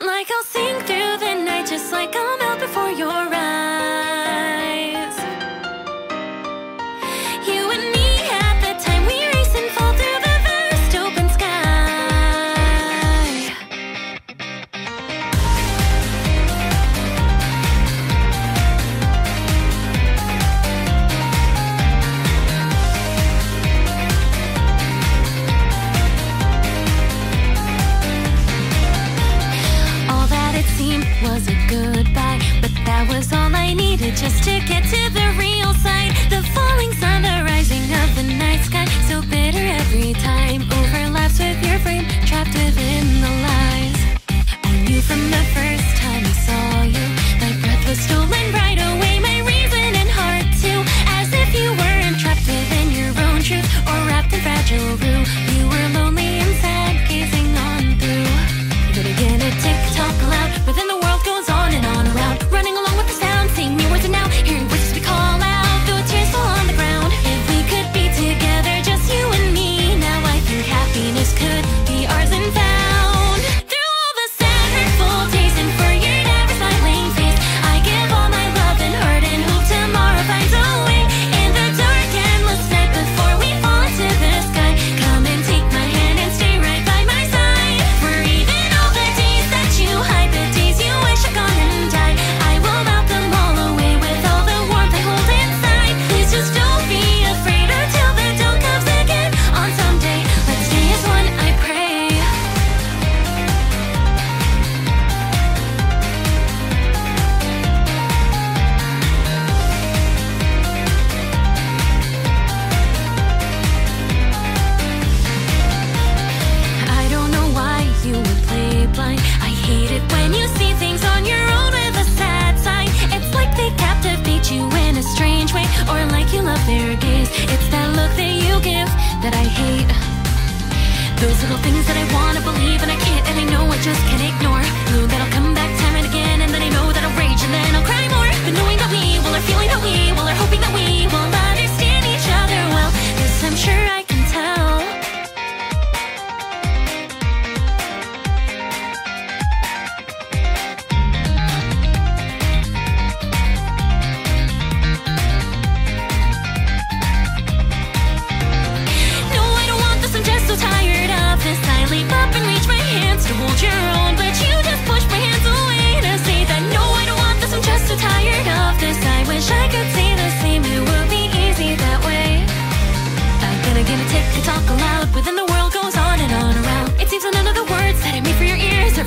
Like I'll sing through the night just like I'm just to get to could little things that I wanna believe and I can't and I know I just can't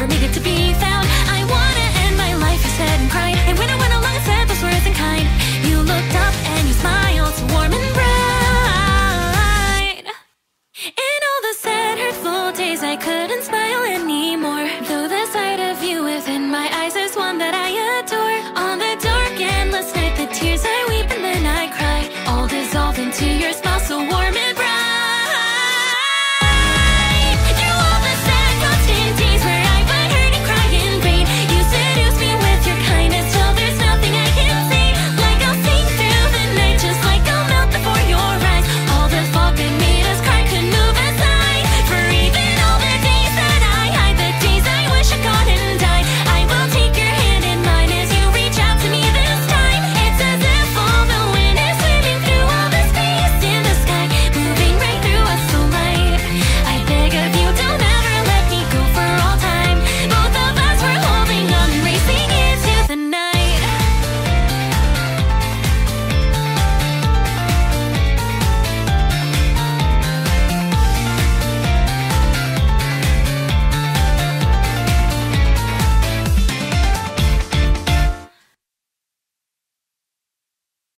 Need needed to be.